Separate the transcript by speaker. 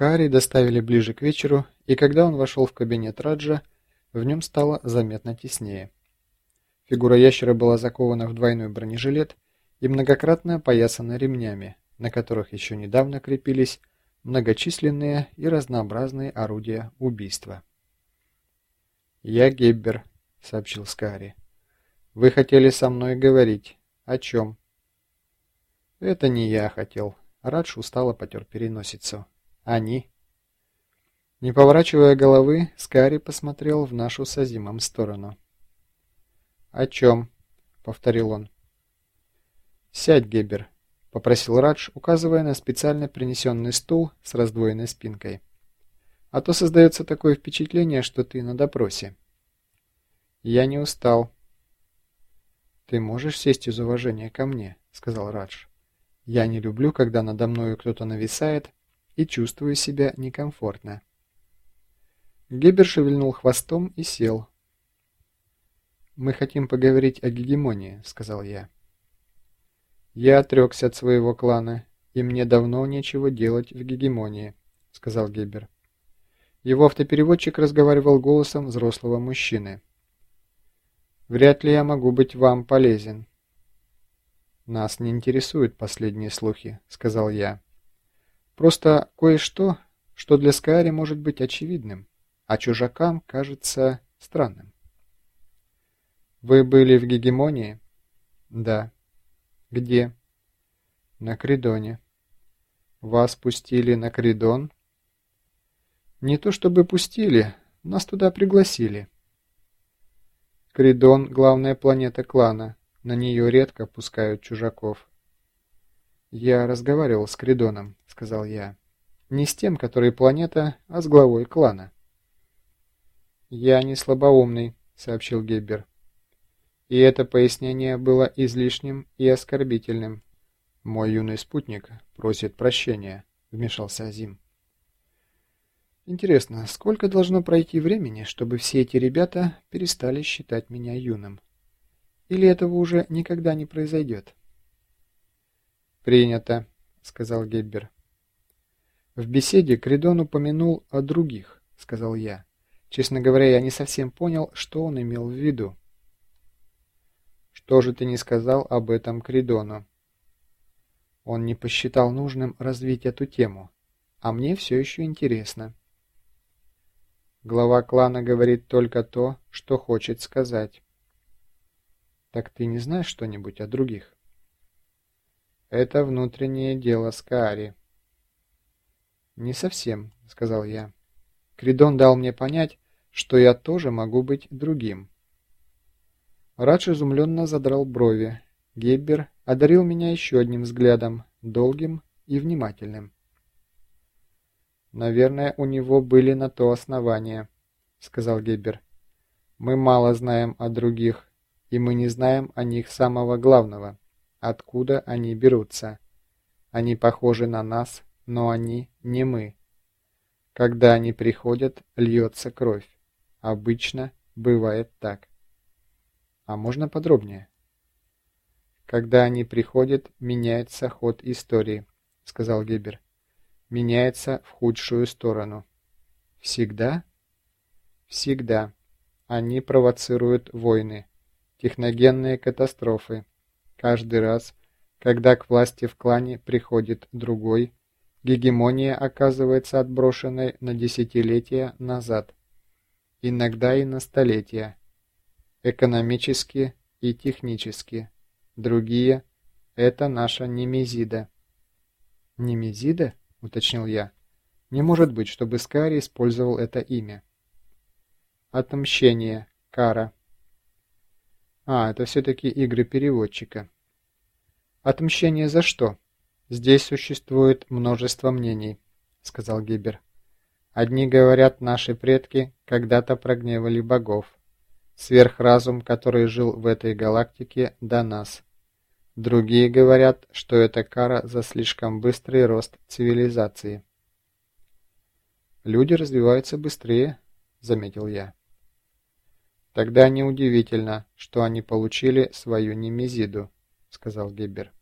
Speaker 1: Скаари доставили ближе к вечеру, и когда он вошел в кабинет Раджа, в нем стало заметно теснее. Фигура ящера была закована в двойной бронежилет и многократно опоясана ремнями, на которых еще недавно крепились многочисленные и разнообразные орудия убийства. «Я Геббер», — сообщил Скари. «Вы хотели со мной говорить. О чем?» «Это не я хотел». Радж устало потер переносицу. «Они?» Не поворачивая головы, Скари посмотрел в нашу с сторону. «О чем?» — повторил он. «Сядь, Геббер», — попросил Радж, указывая на специально принесенный стул с раздвоенной спинкой. «А то создается такое впечатление, что ты на допросе». «Я не устал». «Ты можешь сесть из уважения ко мне», — сказал Радж. «Я не люблю, когда надо мною кто-то нависает, и чувствую себя некомфортно». Геббер шевельнул хвостом и сел. «Мы хотим поговорить о гегемонии», — сказал я. «Я отрекся от своего клана, и мне давно нечего делать в гегемонии», — сказал Геббер. Его автопереводчик разговаривал голосом взрослого мужчины. «Вряд ли я могу быть вам полезен». «Нас не интересуют последние слухи», — сказал я. «Просто кое-что, что для Скайри может быть очевидным, а чужакам кажется странным». «Вы были в гегемонии?» «Да». «Где?» «На Кридоне». «Вас пустили на Кридон?» «Не то чтобы пустили, нас туда пригласили». Кридон — главная планета клана, на нее редко пускают чужаков. «Я разговаривал с Кридоном», — сказал я. «Не с тем, который планета, а с главой клана». «Я не слабоумный», — сообщил Геббер. И это пояснение было излишним и оскорбительным. «Мой юный спутник просит прощения», — вмешался Азим. «Интересно, сколько должно пройти времени, чтобы все эти ребята перестали считать меня юным? Или этого уже никогда не произойдет?» «Принято», — сказал Геббер. «В беседе Кридон упомянул о других», — сказал я. Честно говоря, я не совсем понял, что он имел в виду. Что же ты не сказал об этом Кридону? Он не посчитал нужным развить эту тему, а мне все еще интересно. Глава клана говорит только то, что хочет сказать. Так ты не знаешь что-нибудь о других? Это внутреннее дело Скаари. Не совсем, сказал я. Кридон дал мне понять, что я тоже могу быть другим. Радж изумленно задрал брови. Геббер одарил меня еще одним взглядом, долгим и внимательным. «Наверное, у него были на то основания», — сказал Геббер. «Мы мало знаем о других, и мы не знаем о них самого главного, откуда они берутся. Они похожи на нас, но они не мы. Когда они приходят, льется кровь. Обычно бывает так. А можно подробнее? Когда они приходят, меняется ход истории, сказал Гебер. Меняется в худшую сторону. Всегда? Всегда. Они провоцируют войны, техногенные катастрофы. Каждый раз, когда к власти в клане приходит другой, гегемония оказывается отброшенной на десятилетия назад. Иногда и на столетия экономически и технически. Другие – это наша Немезида. «Немезида?» – уточнил я. «Не может быть, чтобы Скари использовал это имя». «Отмщение. Кара». «А, это все-таки игры переводчика». «Отмщение за что?» «Здесь существует множество мнений», — сказал Гибер. «Одни говорят, наши предки когда-то прогневали богов сверхразум, который жил в этой галактике до нас. Другие говорят, что это кара за слишком быстрый рост цивилизации. «Люди развиваются быстрее», — заметил я. «Тогда неудивительно, что они получили свою немезиду», — сказал Геббер.